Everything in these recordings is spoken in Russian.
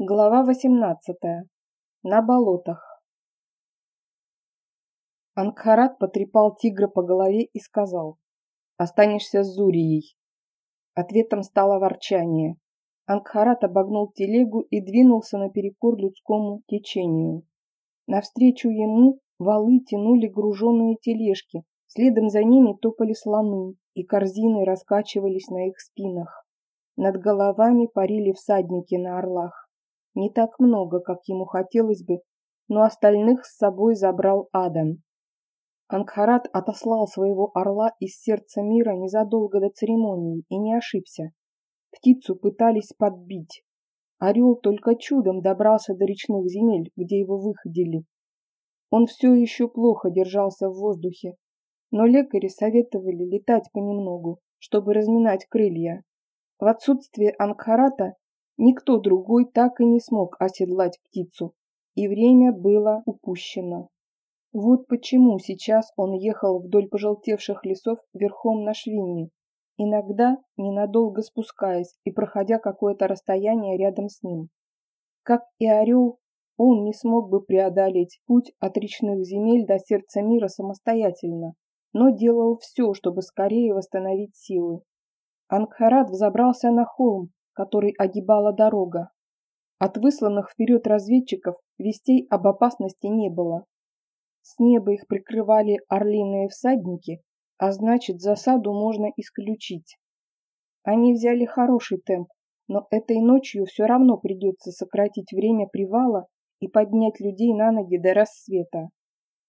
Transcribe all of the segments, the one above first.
Глава 18. На болотах. Ангхарат потрепал тигра по голове и сказал «Останешься с Зурией». Ответом стало ворчание. Ангхарат обогнул телегу и двинулся наперекор людскому течению. Навстречу ему валы тянули груженные тележки, следом за ними топали слоны, и корзины раскачивались на их спинах. Над головами парили всадники на орлах. Не так много, как ему хотелось бы, но остальных с собой забрал Адам. Ангхарат отослал своего орла из сердца мира незадолго до церемонии и не ошибся. Птицу пытались подбить. Орел только чудом добрался до речных земель, где его выходили. Он все еще плохо держался в воздухе, но лекари советовали летать понемногу, чтобы разминать крылья. В отсутствие Ангхарата Никто другой так и не смог оседлать птицу, и время было упущено. Вот почему сейчас он ехал вдоль пожелтевших лесов верхом на швине, иногда ненадолго спускаясь и проходя какое-то расстояние рядом с ним. Как и орел, он не смог бы преодолеть путь от речных земель до сердца мира самостоятельно, но делал все, чтобы скорее восстановить силы. Ангхарат взобрался на холм, который огибала дорога. От высланных вперед разведчиков вестей об опасности не было. С неба их прикрывали орлиные всадники, а значит засаду можно исключить. Они взяли хороший темп, но этой ночью все равно придется сократить время привала и поднять людей на ноги до рассвета.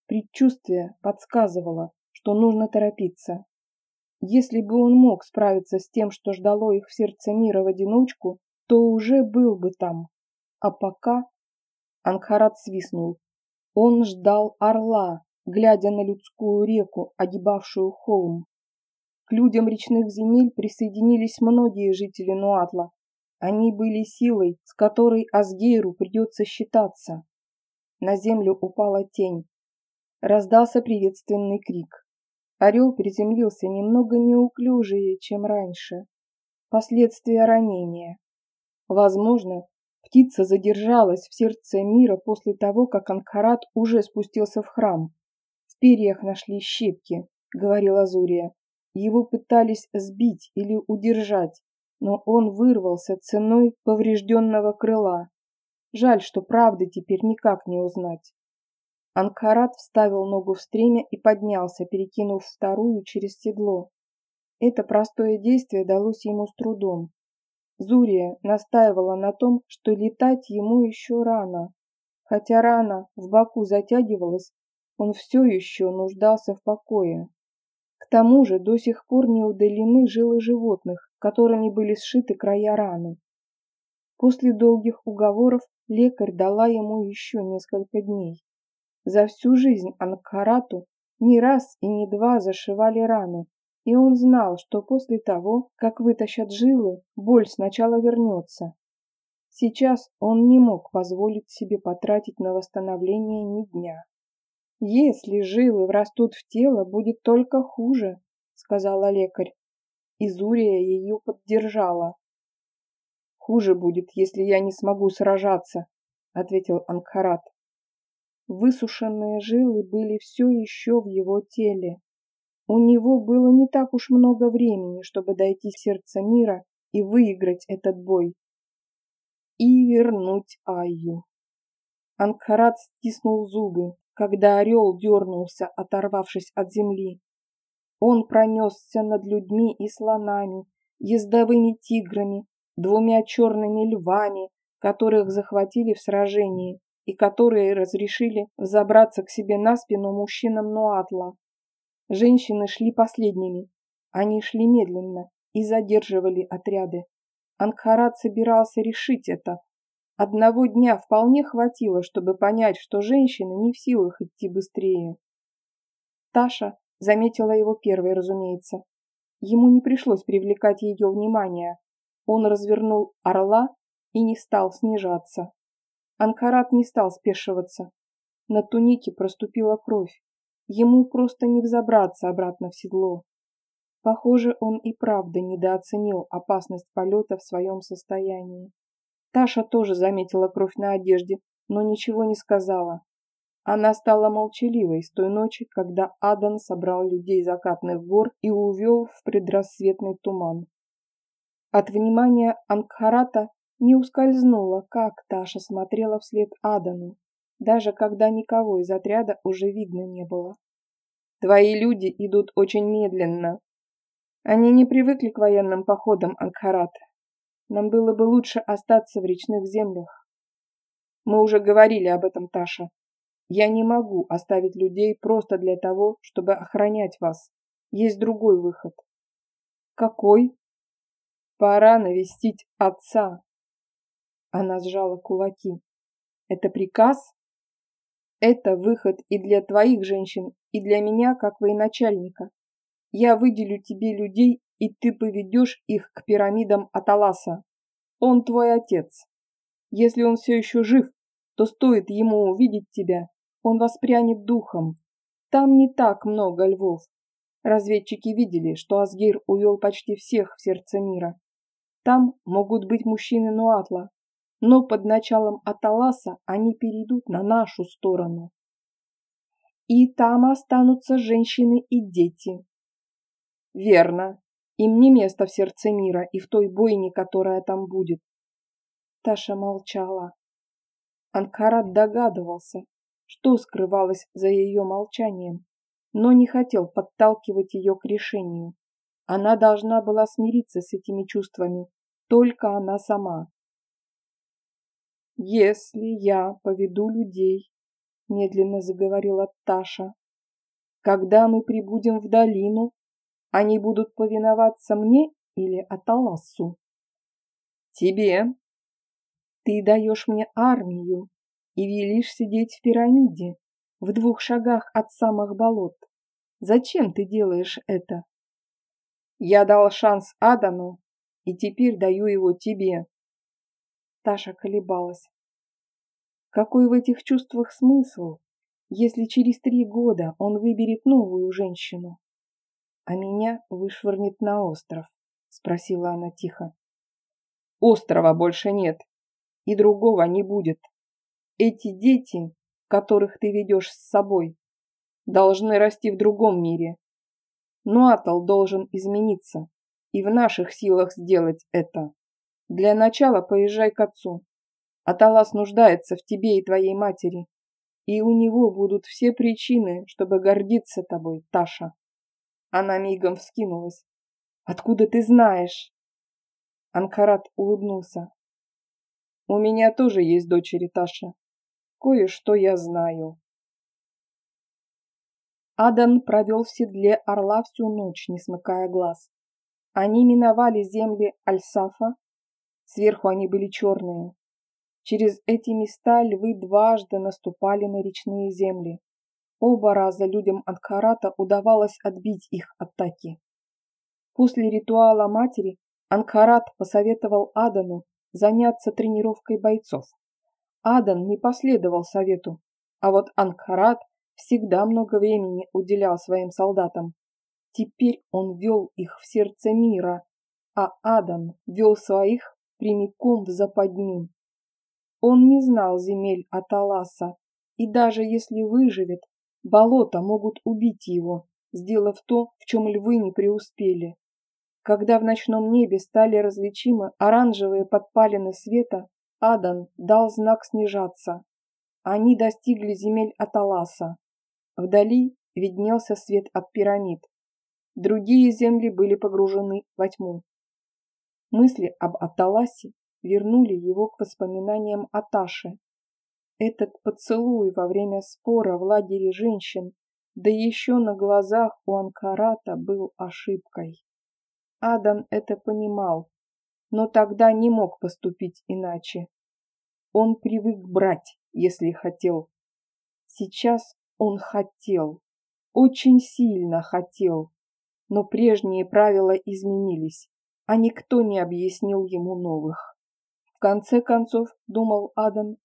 Предчувствие подсказывало, что нужно торопиться. Если бы он мог справиться с тем, что ждало их в сердце мира в одиночку, то уже был бы там. А пока... Ангхарат свистнул. Он ждал орла, глядя на людскую реку, огибавшую холм. К людям речных земель присоединились многие жители Нуатла. Они были силой, с которой Асгейру придется считаться. На землю упала тень. Раздался приветственный крик. Орел приземлился немного неуклюжее, чем раньше. Последствия ранения. Возможно, птица задержалась в сердце мира после того, как Анкарат уже спустился в храм. В перьях нашли щепки, говорила Азурия. Его пытались сбить или удержать, но он вырвался ценой поврежденного крыла. Жаль, что правды теперь никак не узнать. Анкарат вставил ногу в стремя и поднялся, перекинув вторую через седло. Это простое действие далось ему с трудом. Зурия настаивала на том, что летать ему еще рано. Хотя рана в боку затягивалась, он все еще нуждался в покое. К тому же до сих пор не удалены жилы животных, которыми были сшиты края раны. После долгих уговоров лекарь дала ему еще несколько дней. За всю жизнь Анкарату не раз и не два зашивали раны, и он знал, что после того, как вытащат жилы, боль сначала вернется. Сейчас он не мог позволить себе потратить на восстановление ни дня. «Если жилы врастут в тело, будет только хуже», — сказала лекарь. Изурия ее поддержала. «Хуже будет, если я не смогу сражаться», — ответил Ангхарат. Высушенные жилы были все еще в его теле. У него было не так уж много времени, чтобы дойти в сердце мира и выиграть этот бой. И вернуть Айю. Ангхарат стиснул зубы, когда орел дернулся, оторвавшись от земли. Он пронесся над людьми и слонами, ездовыми тиграми, двумя черными львами, которых захватили в сражении, и которые разрешили забраться к себе на спину мужчинам Нуатла. Женщины шли последними. Они шли медленно и задерживали отряды. Ангхарат собирался решить это. Одного дня вполне хватило, чтобы понять, что женщины не в силах идти быстрее. Таша заметила его первой, разумеется. Ему не пришлось привлекать ее внимание. Он развернул орла и не стал снижаться. Анкарат не стал спешиваться. На тунике проступила кровь. Ему просто не взобраться обратно в седло. Похоже, он и правда недооценил опасность полета в своем состоянии. Таша тоже заметила кровь на одежде, но ничего не сказала. Она стала молчаливой с той ночи, когда Адан собрал людей закатных гор и увел в предрассветный туман. От внимания Ангхарата не ускользнуло, как Таша смотрела вслед Адану, даже когда никого из отряда уже видно не было. «Твои люди идут очень медленно. Они не привыкли к военным походам, Ангхарат. Нам было бы лучше остаться в речных землях. Мы уже говорили об этом, Таша. Я не могу оставить людей просто для того, чтобы охранять вас. Есть другой выход. Какой? Пора навестить отца. Она сжала кулаки. Это приказ? Это выход и для твоих женщин, и для меня, как военачальника. Я выделю тебе людей, и ты поведешь их к пирамидам Аталаса. Он твой отец. Если он все еще жив, то стоит ему увидеть тебя, он воспрянет духом. Там не так много львов. Разведчики видели, что Асгир увел почти всех в сердце мира. Там могут быть мужчины Нуатла, но под началом Аталаса они перейдут на нашу сторону. И там останутся женщины и дети. Верно. Им не место в сердце мира и в той бойне, которая там будет. Таша молчала. Анкарат догадывался, что скрывалось за ее молчанием, но не хотел подталкивать ее к решению. Она должна была смириться с этими чувствами, только она сама. «Если я поведу людей», — медленно заговорила Таша, — «когда мы прибудем в долину, они будут повиноваться мне или Аталассу?» «Тебе. Ты даешь мне армию, и велишь сидеть в пирамиде, в двух шагах от самых болот. Зачем ты делаешь это? Я дал шанс Адаму, и теперь даю его тебе. Таша колебалась. Какой в этих чувствах смысл, если через три года он выберет новую женщину? А меня вышвырнет на остров, спросила она тихо. Острова больше нет, и другого не будет. Эти дети, которых ты ведешь с собой, должны расти в другом мире. Но Атал должен измениться, и в наших силах сделать это. Для начала поезжай к отцу. Аталас нуждается в тебе и твоей матери, и у него будут все причины, чтобы гордиться тобой, Таша. Она мигом вскинулась. Откуда ты знаешь? Анкарат улыбнулся. У меня тоже есть дочери, Таша. Кое-что я знаю. Адан провел в седле орла всю ночь, не смыкая глаз. Они миновали земли Альсафа. Сверху они были черные. Через эти места львы дважды наступали на речные земли. Оба раза людям Анкарата удавалось отбить их атаки. После ритуала матери Анкарат посоветовал Адану заняться тренировкой бойцов. Адан не последовал совету, а вот Ангхарат всегда много времени уделял своим солдатам. Теперь он вел их в сердце мира, а Адан вел своих прямиком в западню. Он не знал земель Аталаса, и даже если выживет, болота могут убить его, сделав то, в чем львы не преуспели. Когда в ночном небе стали различимы оранжевые подпалины света, Адан дал знак снижаться. Они достигли земель Аталаса. Вдали виднелся свет от пирамид. Другие земли были погружены во тьму. Мысли об Аталасе вернули его к воспоминаниям о Таше. Этот поцелуй во время спора в лагере женщин, да еще на глазах у Анкарата был ошибкой. Адам это понимал, но тогда не мог поступить иначе. Он привык брать, если хотел. Сейчас он хотел, очень сильно хотел, но прежние правила изменились, а никто не объяснил ему новых. В конце концов, думал Адам,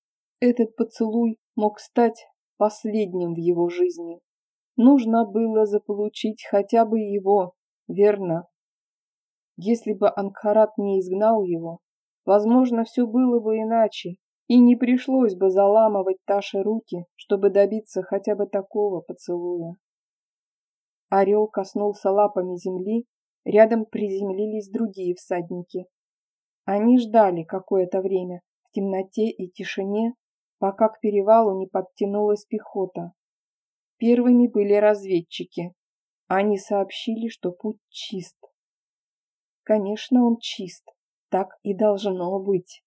этот поцелуй мог стать последним в его жизни. Нужно было заполучить хотя бы его, верно, если бы Ангхарат не изгнал его, возможно, все было бы иначе, и не пришлось бы заламывать Таше руки, чтобы добиться хотя бы такого поцелуя. Орел коснулся лапами земли, рядом приземлились другие всадники. Они ждали какое-то время в темноте и тишине, пока к перевалу не подтянулась пехота. Первыми были разведчики. Они сообщили, что путь чист. Конечно, он чист. Так и должно быть.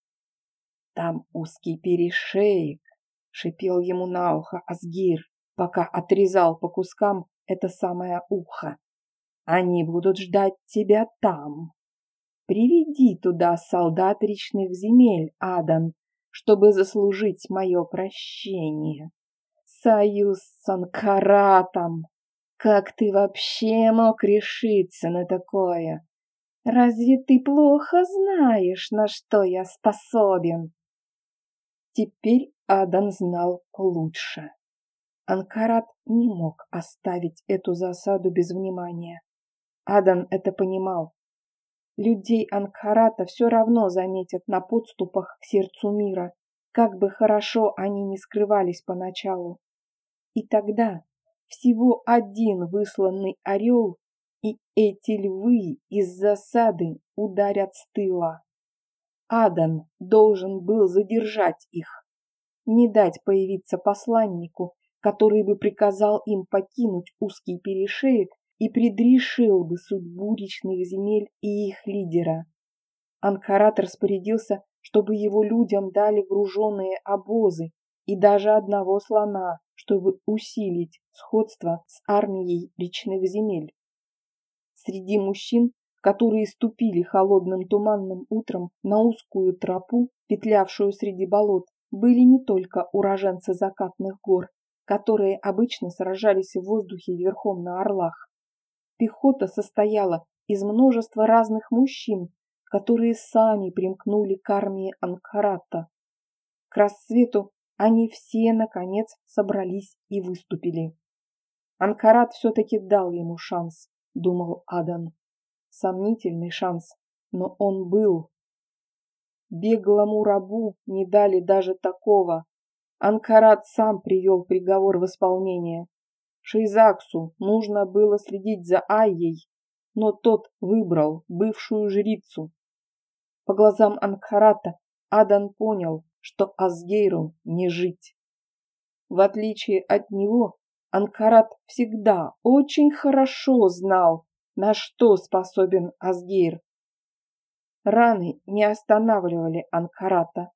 Там узкий перешеек, шипел ему на ухо Асгир, пока отрезал по кускам это самое ухо. Они будут ждать тебя там. Приведи туда солдат речных земель, Адан, чтобы заслужить мое прощение. Союз с Анкаратом. Как ты вообще мог решиться на такое? Разве ты плохо знаешь, на что я способен? Теперь Адан знал лучше. Анкарат не мог оставить эту засаду без внимания. Адан это понимал. Людей Анкарата все равно заметят на подступах к сердцу мира, как бы хорошо они ни скрывались поначалу. И тогда всего один высланный орел, и эти львы из засады ударят с тыла. Адан должен был задержать их, не дать появиться посланнику, который бы приказал им покинуть узкий перешеек и предрешил бы судьбу речных земель и их лидера. Анкарат распорядился, чтобы его людям дали груженные обозы и даже одного слона, чтобы усилить сходство с армией речных земель. Среди мужчин, которые ступили холодным туманным утром на узкую тропу, петлявшую среди болот, были не только уроженцы закатных гор, которые обычно сражались в воздухе верхом на орлах. Пехота состояла из множества разных мужчин, которые сами примкнули к армии Анкарата. К рассвету они все, наконец, собрались и выступили. Анкарат все-таки дал ему шанс, думал Адан. Сомнительный шанс, но он был. Беглому рабу не дали даже такого. Анкарат сам привел приговор в исполнение. Шейзаксу нужно было следить за Айей, но тот выбрал бывшую жрицу. По глазам Анкарата Адан понял, что Асгейру не жить. В отличие от него, Анкарат всегда очень хорошо знал, на что способен Асгейр. Раны не останавливали Анкарата.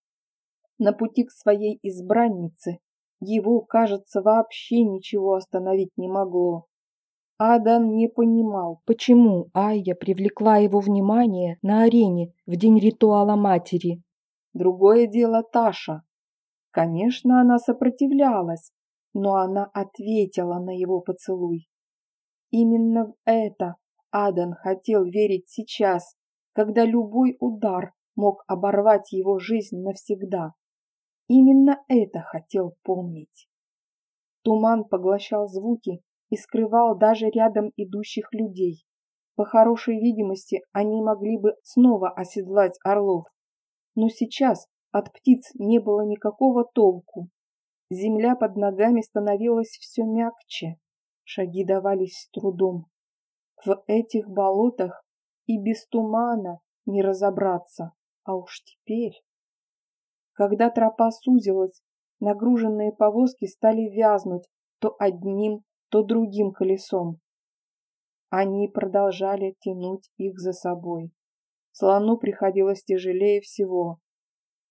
На пути к своей избраннице его, кажется, вообще ничего остановить не могло. Адан не понимал, почему Айя привлекла его внимание на арене в день ритуала матери. Другое дело Таша. Конечно, она сопротивлялась, но она ответила на его поцелуй. Именно в это Адан хотел верить сейчас, когда любой удар мог оборвать его жизнь навсегда. Именно это хотел помнить. Туман поглощал звуки и скрывал даже рядом идущих людей. По хорошей видимости, они могли бы снова оседлать орлов. Но сейчас от птиц не было никакого толку. Земля под ногами становилась все мягче. Шаги давались с трудом. В этих болотах и без тумана не разобраться, а уж теперь... Когда тропа сузилась, нагруженные повозки стали вязнуть то одним, то другим колесом. Они продолжали тянуть их за собой. Слону приходилось тяжелее всего.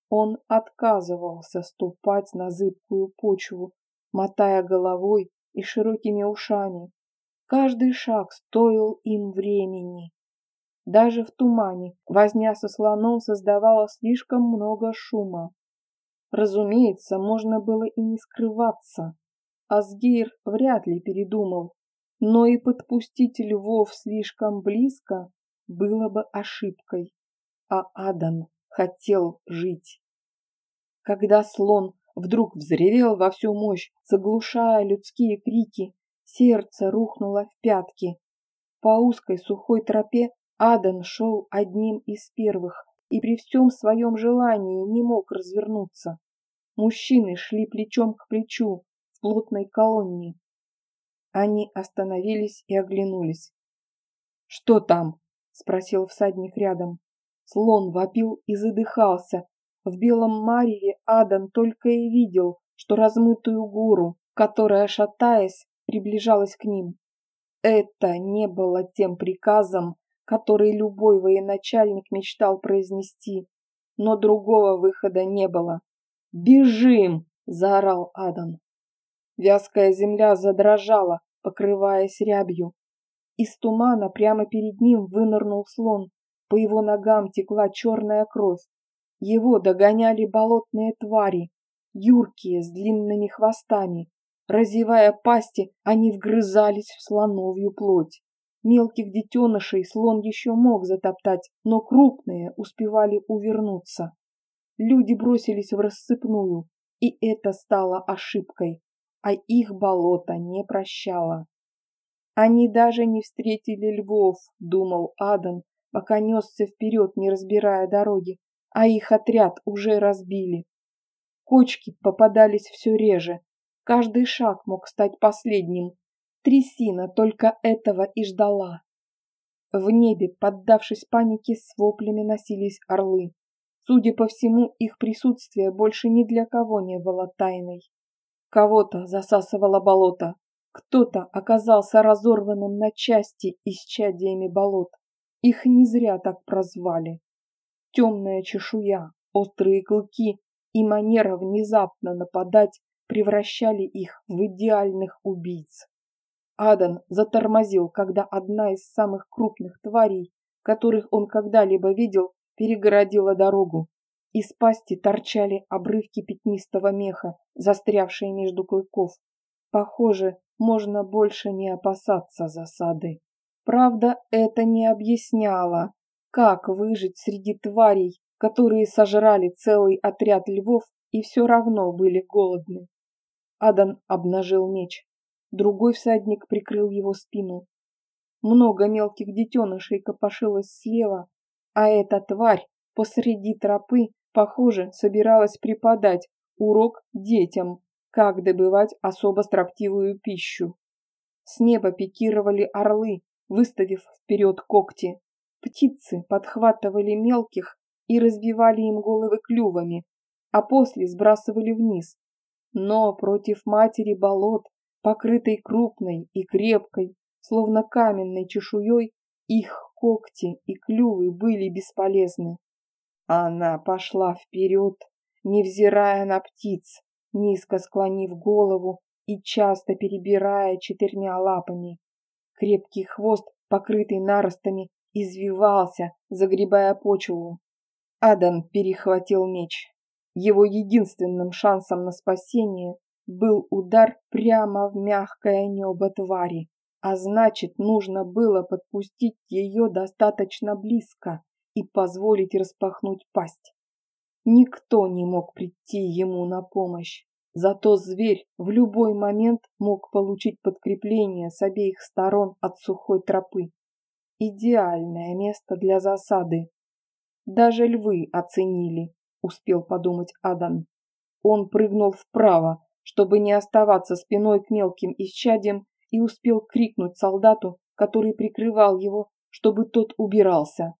Он отказывался ступать на зыбкую почву, мотая головой и широкими ушами. Каждый шаг стоил им времени. Даже в тумане возня со слоном создавала слишком много шума. Разумеется, можно было и не скрываться. Асгейр вряд ли передумал, но и подпустить львов слишком близко было бы ошибкой. А Адан хотел жить. Когда слон вдруг взревел во всю мощь, заглушая людские крики, сердце рухнуло в пятки. По узкой сухой тропе Адан шел одним из первых, и при всем своем желании не мог развернуться. Мужчины шли плечом к плечу в плотной колонне. Они остановились и оглянулись. «Что там?» — спросил всадник рядом. Слон вопил и задыхался. В белом мареве Адан только и видел, что размытую гору, которая, шатаясь, приближалась к ним. Это не было тем приказом, который любой военачальник мечтал произнести, но другого выхода не было. «Бежим!» – заорал Адан. Вязкая земля задрожала, покрываясь рябью. Из тумана прямо перед ним вынырнул слон. По его ногам текла черная кровь. Его догоняли болотные твари, юркие, с длинными хвостами. Разевая пасти, они вгрызались в слоновью плоть. Мелких детенышей слон еще мог затоптать, но крупные успевали увернуться. Люди бросились в рассыпную, и это стало ошибкой, а их болото не прощало. Они даже не встретили львов, думал Адан, пока несся вперед, не разбирая дороги, а их отряд уже разбили. Кочки попадались все реже, каждый шаг мог стать последним, Трясина только этого и ждала. В небе, поддавшись панике, с воплями носились орлы. Судя по всему, их присутствие больше ни для кого не было тайной. Кого-то засасывало болото, кто-то оказался разорванным на части исчадиями болот. Их не зря так прозвали. Темная чешуя, острые клыки и манера внезапно нападать превращали их в идеальных убийц. Адан затормозил, когда одна из самых крупных тварей, которых он когда-либо видел, перегородила дорогу. Из пасти торчали обрывки пятнистого меха, застрявшие между клыков. Похоже, можно больше не опасаться засады. Правда, это не объясняло, как выжить среди тварей, которые сожрали целый отряд львов и все равно были голодны. Адан обнажил меч. Другой всадник прикрыл его спину. Много мелких детенышей копошилось слева, а эта тварь посреди тропы, похоже, собиралась преподать урок детям, как добывать особо строптивую пищу. С неба пикировали орлы, выставив вперед когти. Птицы подхватывали мелких и разбивали им головы клювами, а после сбрасывали вниз. Но против матери болот покрытой крупной и крепкой, словно каменной чешуей, их когти и клювы были бесполезны. Она пошла вперед, невзирая на птиц, низко склонив голову и часто перебирая четырьмя лапами. Крепкий хвост, покрытый наростами, извивался, загребая почву. Адан перехватил меч. Его единственным шансом на спасение был удар прямо в мягкое небо твари, а значит, нужно было подпустить ее достаточно близко и позволить распахнуть пасть. Никто не мог прийти ему на помощь, зато зверь в любой момент мог получить подкрепление с обеих сторон от сухой тропы. Идеальное место для засады. Даже львы оценили, успел подумать Адан. Он прыгнул вправо, чтобы не оставаться спиной к мелким исчадиям, и успел крикнуть солдату, который прикрывал его, чтобы тот убирался.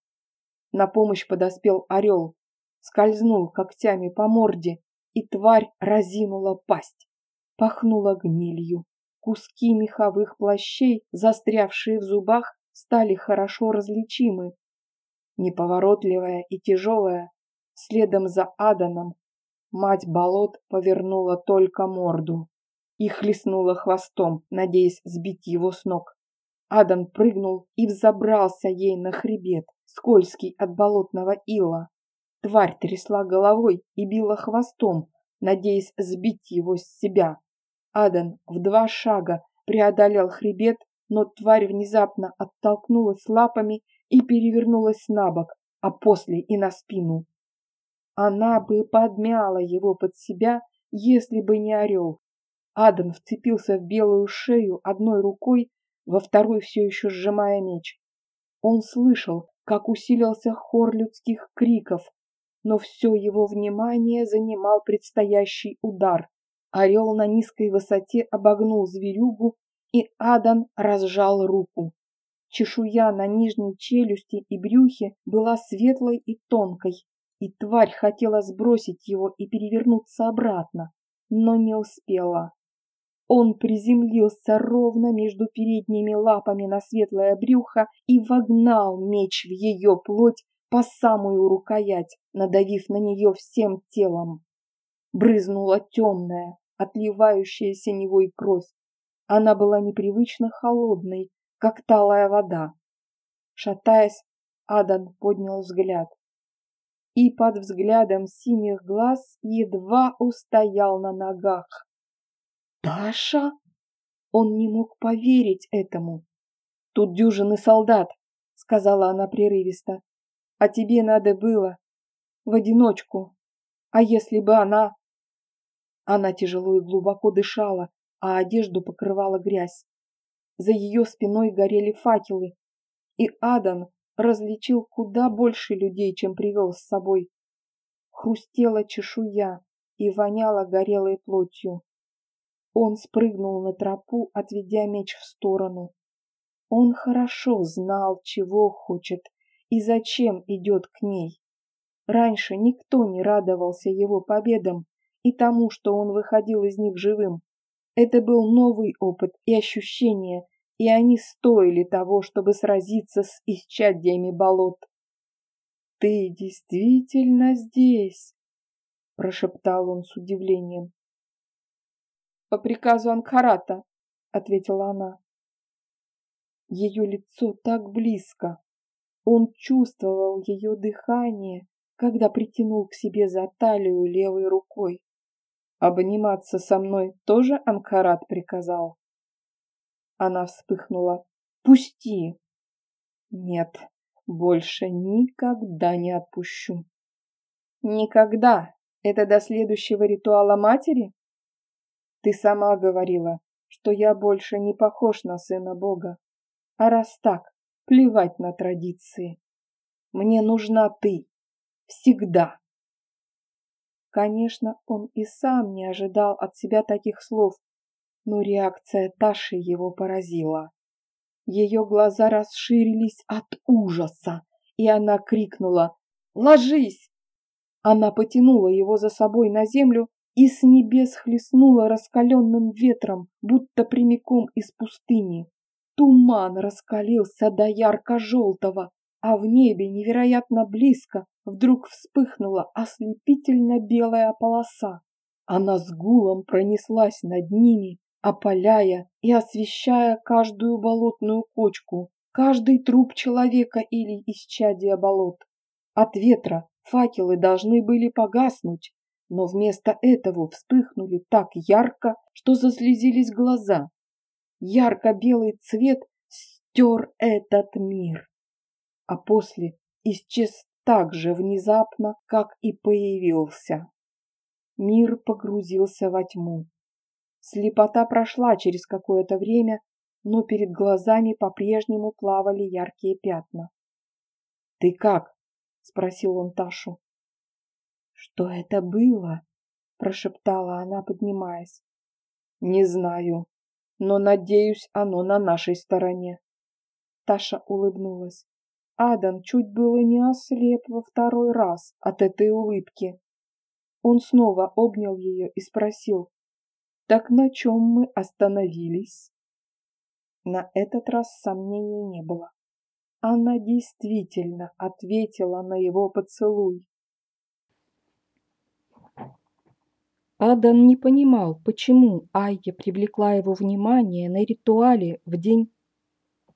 На помощь подоспел орел, скользнул когтями по морде, и тварь разинула пасть. Пахнула гнилью. Куски меховых плащей, застрявшие в зубах, стали хорошо различимы. Неповоротливая и тяжелая, следом за Аданом Мать болот повернула только морду и хлестнула хвостом, надеясь сбить его с ног. Адам прыгнул и взобрался ей на хребет, скользкий от болотного ила. Тварь трясла головой и била хвостом, надеясь сбить его с себя. Адан в два шага преодолел хребет, но тварь внезапно оттолкнулась лапами и перевернулась на бок, а после и на спину. Она бы подмяла его под себя, если бы не орел. Адам вцепился в белую шею одной рукой, во второй все еще сжимая меч. Он слышал, как усилился хор людских криков, но все его внимание занимал предстоящий удар. Орел на низкой высоте обогнул зверюгу, и Адан разжал руку. Чешуя на нижней челюсти и брюхе была светлой и тонкой, и тварь хотела сбросить его и перевернуться обратно, но не успела. Он приземлился ровно между передними лапами на светлое брюхо и вогнал меч в ее плоть по самую рукоять, надавив на нее всем телом. Брызнула темная, отливающая синевой кровь. Она была непривычно холодной, как талая вода. Шатаясь, Адан поднял взгляд. И под взглядом синих глаз едва устоял на ногах. «Таша?» Он не мог поверить этому. «Тут дюжины солдат», — сказала она прерывисто. «А тебе надо было в одиночку. А если бы она...» Она тяжело и глубоко дышала, а одежду покрывала грязь. За ее спиной горели факелы, и Адан различил куда больше людей, чем привел с собой. Хрустела чешуя и воняла горелой плотью. Он спрыгнул на тропу, отведя меч в сторону. Он хорошо знал, чего хочет и зачем идет к ней. Раньше никто не радовался его победам, и тому, что он выходил из них живым. Это был новый опыт и ощущение, и они стоили того, чтобы сразиться с исчадьями болот. «Ты действительно здесь?» – прошептал он с удивлением. «По приказу Анкарата», – ответила она. Ее лицо так близко. Он чувствовал ее дыхание, когда притянул к себе за талию левой рукой. Обниматься со мной тоже Анкарат приказал. Она вспыхнула. Пусти. Нет, больше никогда не отпущу. Никогда. Это до следующего ритуала матери? Ты сама говорила, что я больше не похож на сына Бога. А раз так, плевать на традиции. Мне нужна ты. Всегда. Конечно, он и сам не ожидал от себя таких слов, но реакция Таши его поразила. Ее глаза расширились от ужаса, и она крикнула «Ложись!». Она потянула его за собой на землю и с небес хлестнула раскаленным ветром, будто прямиком из пустыни. Туман раскалился до ярко-желтого, а в небе невероятно близко вдруг вспыхнула ослепительно белая полоса. Она с гулом пронеслась над ними, опаляя и освещая каждую болотную кочку, каждый труп человека или исчадия болот. От ветра факелы должны были погаснуть, но вместо этого вспыхнули так ярко, что заслезились глаза. Ярко-белый цвет стер этот мир, а после исчез так же внезапно, как и появился. Мир погрузился во тьму. Слепота прошла через какое-то время, но перед глазами по-прежнему плавали яркие пятна. «Ты как?» — спросил он Ташу. «Что это было?» — прошептала она, поднимаясь. «Не знаю, но, надеюсь, оно на нашей стороне». Таша улыбнулась. Адан чуть было не ослеп во второй раз от этой улыбки. Он снова обнял ее и спросил, «Так на чем мы остановились?» На этот раз сомнений не было. Она действительно ответила на его поцелуй. Адан не понимал, почему Айя привлекла его внимание на ритуале в день